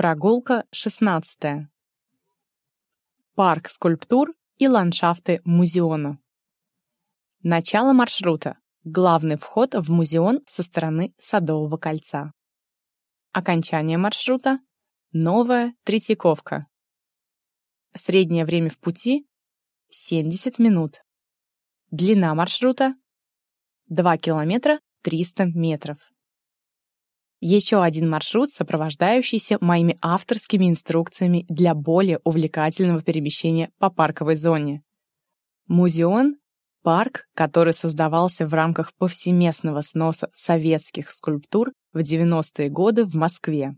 Прогулка 16. Парк скульптур и ландшафты музеона. Начало маршрута. Главный вход в музеон со стороны Садового кольца. Окончание маршрута. Новая Третьяковка. Среднее время в пути 70 минут. Длина маршрута 2 километра 300 метров. Еще один маршрут, сопровождающийся моими авторскими инструкциями для более увлекательного перемещения по парковой зоне. Музеон — парк, который создавался в рамках повсеместного сноса советских скульптур в 90-е годы в Москве.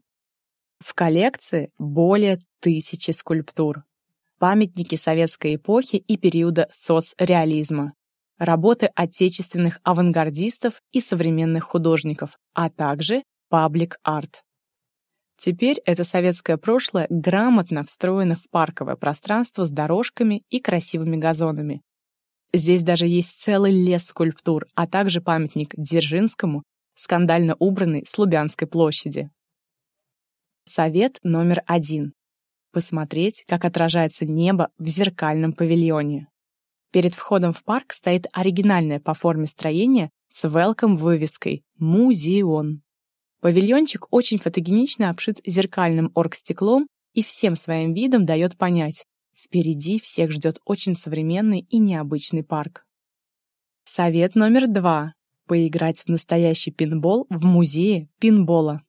В коллекции более тысячи скульптур. Памятники советской эпохи и периода соцреализма, работы отечественных авангардистов и современных художников, а также паблик-арт. Теперь это советское прошлое грамотно встроено в парковое пространство с дорожками и красивыми газонами. Здесь даже есть целый лес скульптур, а также памятник Дзержинскому, скандально убранный с Лубянской площади. Совет номер один. Посмотреть, как отражается небо в зеркальном павильоне. Перед входом в парк стоит оригинальное по форме строение с welcome-вывеской «Музеон». Павильончик очень фотогенично обшит зеркальным оргстеклом и всем своим видом дает понять, впереди всех ждет очень современный и необычный парк. Совет номер два. Поиграть в настоящий пинбол в музее пинбола.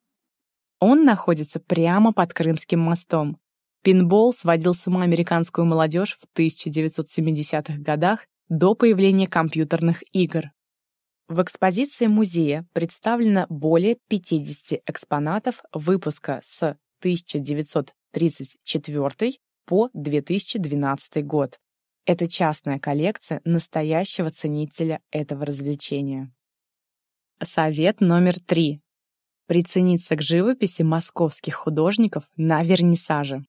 Он находится прямо под Крымским мостом. Пинбол сводил с ума американскую молодежь в 1970-х годах до появления компьютерных игр. В экспозиции музея представлено более 50 экспонатов выпуска с 1934 по 2012 год. Это частная коллекция настоящего ценителя этого развлечения. Совет номер три. Прицениться к живописи московских художников на вернисаже.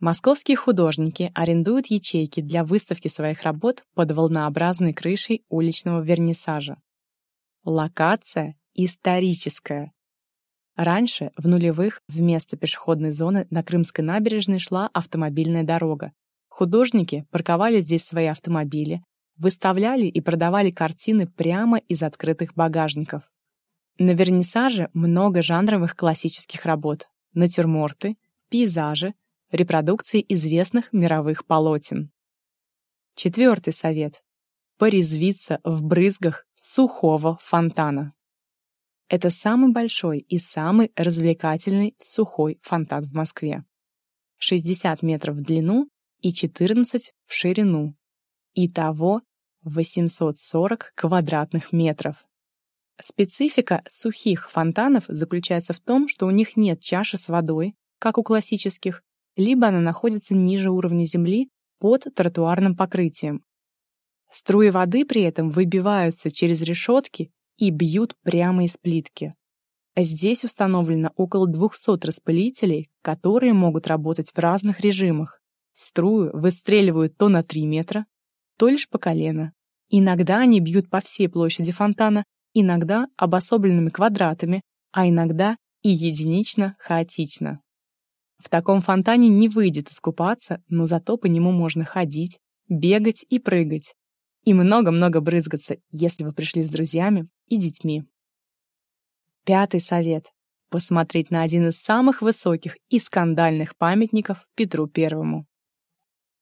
Московские художники арендуют ячейки для выставки своих работ под волнообразной крышей уличного вернисажа. Локация историческая. Раньше, в нулевых, вместо пешеходной зоны на Крымской набережной шла автомобильная дорога. Художники парковали здесь свои автомобили, выставляли и продавали картины прямо из открытых багажников. На вернисаже много жанровых классических работ, натюрморты, пейзажи, репродукции известных мировых полотен. Четвертый совет. Порезвиться в брызгах сухого фонтана. Это самый большой и самый развлекательный сухой фонтан в Москве. 60 метров в длину и 14 в ширину. Итого 840 квадратных метров. Специфика сухих фонтанов заключается в том, что у них нет чаши с водой, как у классических, либо она находится ниже уровня земли под тротуарным покрытием. Струи воды при этом выбиваются через решетки и бьют прямо из плитки. Здесь установлено около 200 распылителей, которые могут работать в разных режимах. Струи выстреливают то на 3 метра, то лишь по колено. Иногда они бьют по всей площади фонтана, иногда обособленными квадратами, а иногда и единично, хаотично. В таком фонтане не выйдет искупаться, но зато по нему можно ходить, бегать и прыгать. И много-много брызгаться, если вы пришли с друзьями и детьми. Пятый совет. Посмотреть на один из самых высоких и скандальных памятников Петру Первому.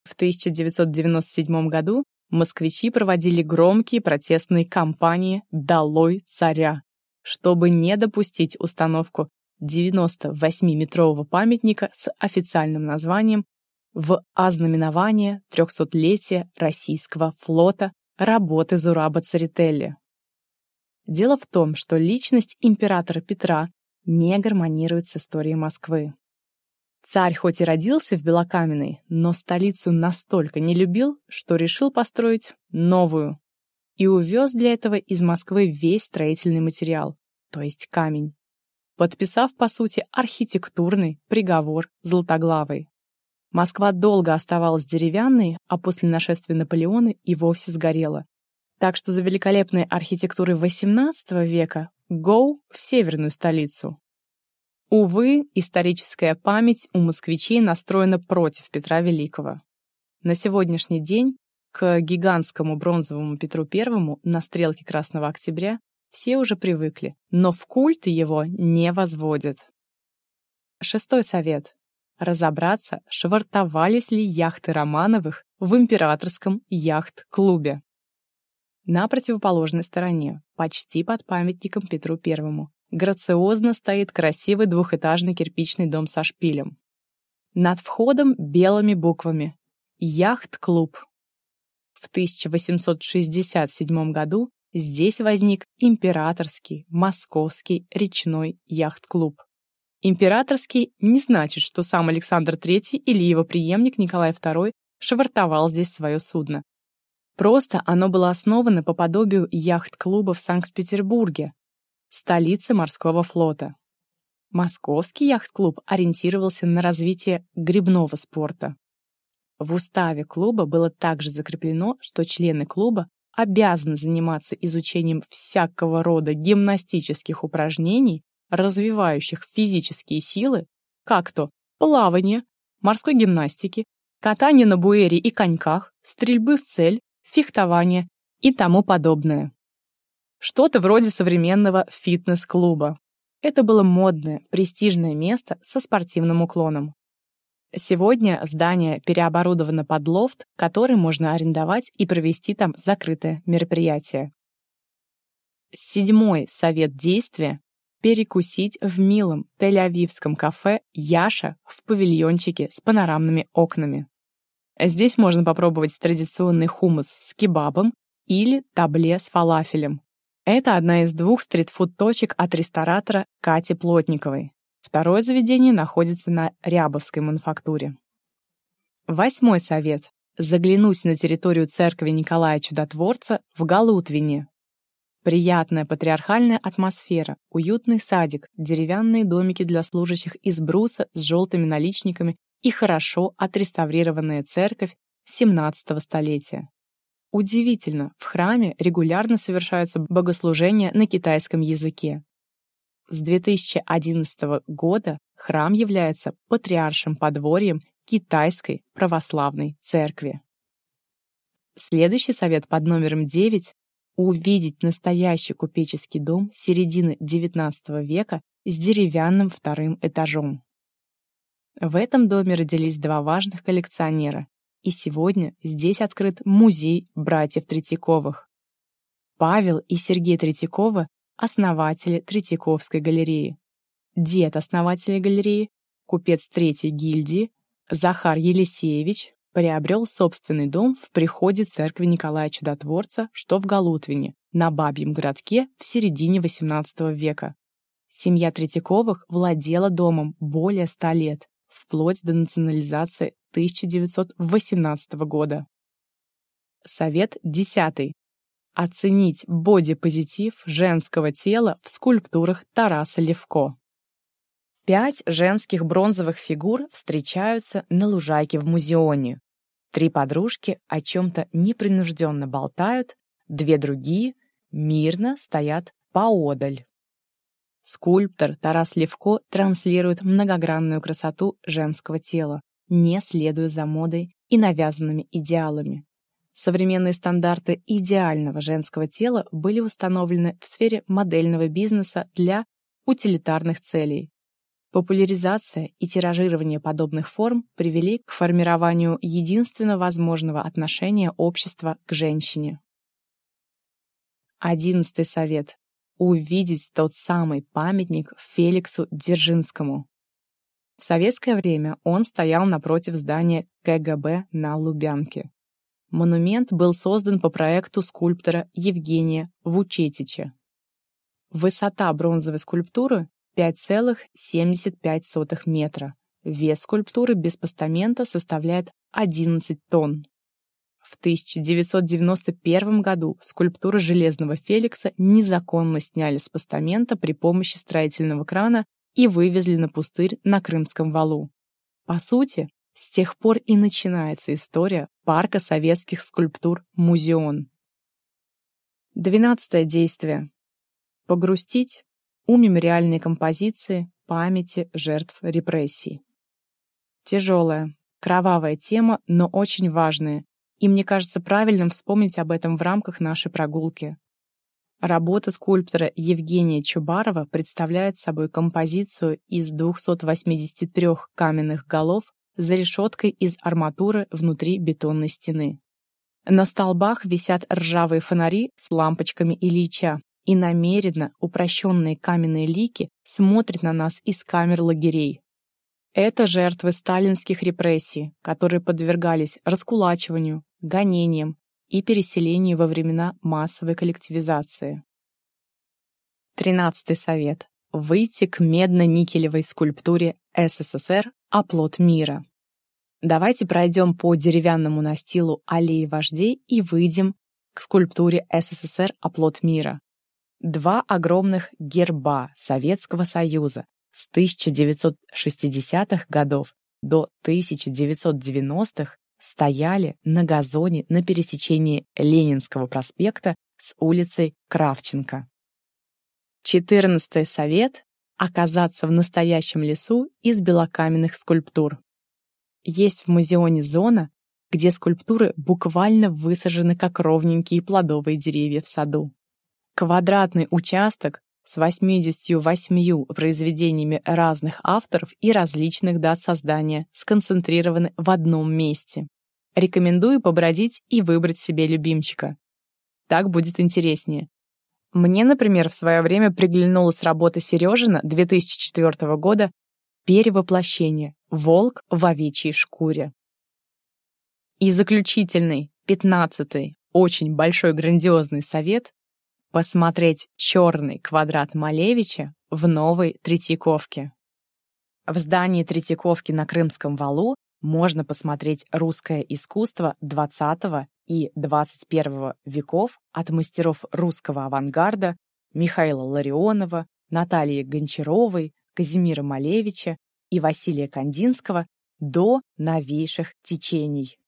В 1997 году москвичи проводили громкие протестные кампании «Долой царя», чтобы не допустить установку 98-метрового памятника с официальным названием в ознаменование 300-летия российского флота работы Зураба Церетели. Дело в том, что личность императора Петра не гармонирует с историей Москвы. Царь хоть и родился в Белокаменной, но столицу настолько не любил, что решил построить новую и увез для этого из Москвы весь строительный материал, то есть камень подписав, по сути, архитектурный приговор Златоглавой. Москва долго оставалась деревянной, а после нашествия Наполеона и вовсе сгорела. Так что за великолепной архитектурой XVIII века go в северную столицу. Увы, историческая память у москвичей настроена против Петра Великого. На сегодняшний день к гигантскому бронзовому Петру I на стрелке Красного Октября все уже привыкли, но в культ его не возводят. Шестой совет. Разобраться, швартовались ли яхты Романовых в императорском яхт-клубе. На противоположной стороне, почти под памятником Петру Первому, грациозно стоит красивый двухэтажный кирпичный дом со шпилем. Над входом белыми буквами «Яхт-клуб». В 1867 году здесь возник Императорский Московский речной яхт-клуб. Императорский не значит, что сам Александр III или его преемник Николай II швартовал здесь свое судно. Просто оно было основано по подобию яхт-клуба в Санкт-Петербурге, столице морского флота. Московский яхт-клуб ориентировался на развитие грибного спорта. В уставе клуба было также закреплено, что члены клуба обязаны заниматься изучением всякого рода гимнастических упражнений, развивающих физические силы, как то плавание, морской гимнастики, катание на буэре и коньках, стрельбы в цель, фехтование и тому подобное. Что-то вроде современного фитнес-клуба. Это было модное, престижное место со спортивным уклоном. Сегодня здание переоборудовано под лофт, который можно арендовать и провести там закрытое мероприятие. Седьмой совет действия – перекусить в милом Тель-Авивском кафе «Яша» в павильончике с панорамными окнами. Здесь можно попробовать традиционный хумус с кебабом или табле с фалафелем. Это одна из двух стритфуд-точек от ресторатора Кати Плотниковой. Второе заведение находится на Рябовской мануфактуре. Восьмой совет. Заглянуть на территорию церкви Николая Чудотворца в Галутвине. Приятная патриархальная атмосфера, уютный садик, деревянные домики для служащих из бруса с желтыми наличниками и хорошо отреставрированная церковь XVII столетия. Удивительно, в храме регулярно совершаются богослужения на китайском языке. С 2011 года храм является патриаршим подворьем Китайской православной церкви. Следующий совет под номером 9 – увидеть настоящий купеческий дом середины XIX века с деревянным вторым этажом. В этом доме родились два важных коллекционера, и сегодня здесь открыт музей братьев Третьяковых. Павел и Сергей Третьяковы – основатели Третьяковской галереи. Дед основателя галереи, купец Третьей гильдии, Захар Елисеевич, приобрел собственный дом в приходе церкви Николая Чудотворца, что в Галутвине, на Бабьем городке в середине XVIII века. Семья Третьяковых владела домом более ста лет вплоть до национализации 1918 года. Совет 10. Оценить бодипозитив женского тела в скульптурах Тараса Левко. Пять женских бронзовых фигур встречаются на лужайке в музеоне. Три подружки о чем-то непринужденно болтают, две другие мирно стоят поодаль. Скульптор Тарас Левко транслирует многогранную красоту женского тела, не следуя за модой и навязанными идеалами. Современные стандарты идеального женского тела были установлены в сфере модельного бизнеса для утилитарных целей. Популяризация и тиражирование подобных форм привели к формированию единственно возможного отношения общества к женщине. Одиннадцатый совет увидеть тот самый памятник Феликсу Дзержинскому. В советское время он стоял напротив здания КГБ на Лубянке. Монумент был создан по проекту скульптора Евгения Вучетича. Высота бронзовой скульптуры 5,75 метра. Вес скульптуры без постамента составляет 11 тонн. В 1991 году скульптуру Железного Феликса незаконно сняли с постамента при помощи строительного крана и вывезли на пустырь на Крымском валу. По сути, с тех пор и начинается история парка советских скульптур «Музеон». Двенадцатое действие. Погрустить у мемориальной композиции памяти жертв репрессий. Тяжелая, кровавая тема, но очень важная, и мне кажется правильным вспомнить об этом в рамках нашей прогулки. Работа скульптора Евгения Чубарова представляет собой композицию из 283 каменных голов за решеткой из арматуры внутри бетонной стены. На столбах висят ржавые фонари с лампочками Ильича, и намеренно упрощенные каменные лики смотрят на нас из камер лагерей. Это жертвы сталинских репрессий, которые подвергались раскулачиванию, гонениям, и переселению во времена массовой коллективизации. Тринадцатый совет. Выйти к медно-никелевой скульптуре СССР «Оплот мира». Давайте пройдем по деревянному настилу аллеи вождей и выйдем к скульптуре СССР «Оплот мира». Два огромных герба Советского Союза с 1960-х годов до 1990-х стояли на газоне на пересечении Ленинского проспекта с улицей Кравченко. Четырнадцатый совет — оказаться в настоящем лесу из белокаменных скульптур. Есть в музеоне зона, где скульптуры буквально высажены как ровненькие плодовые деревья в саду. Квадратный участок с 88 произведениями разных авторов и различных дат создания сконцентрированы в одном месте. Рекомендую побродить и выбрать себе любимчика. Так будет интереснее. Мне, например, в свое время приглянулась работа Сережина 2004 года «Перевоплощение. Волк в овечьей шкуре». И заключительный, пятнадцатый, очень большой грандиозный совет посмотреть черный квадрат Малевича в новой Третьяковке. В здании Третьяковки на Крымском валу можно посмотреть русское искусство XX и XXI веков от мастеров русского авангарда Михаила Ларионова, Натальи Гончаровой, Казимира Малевича и Василия Кандинского до новейших течений.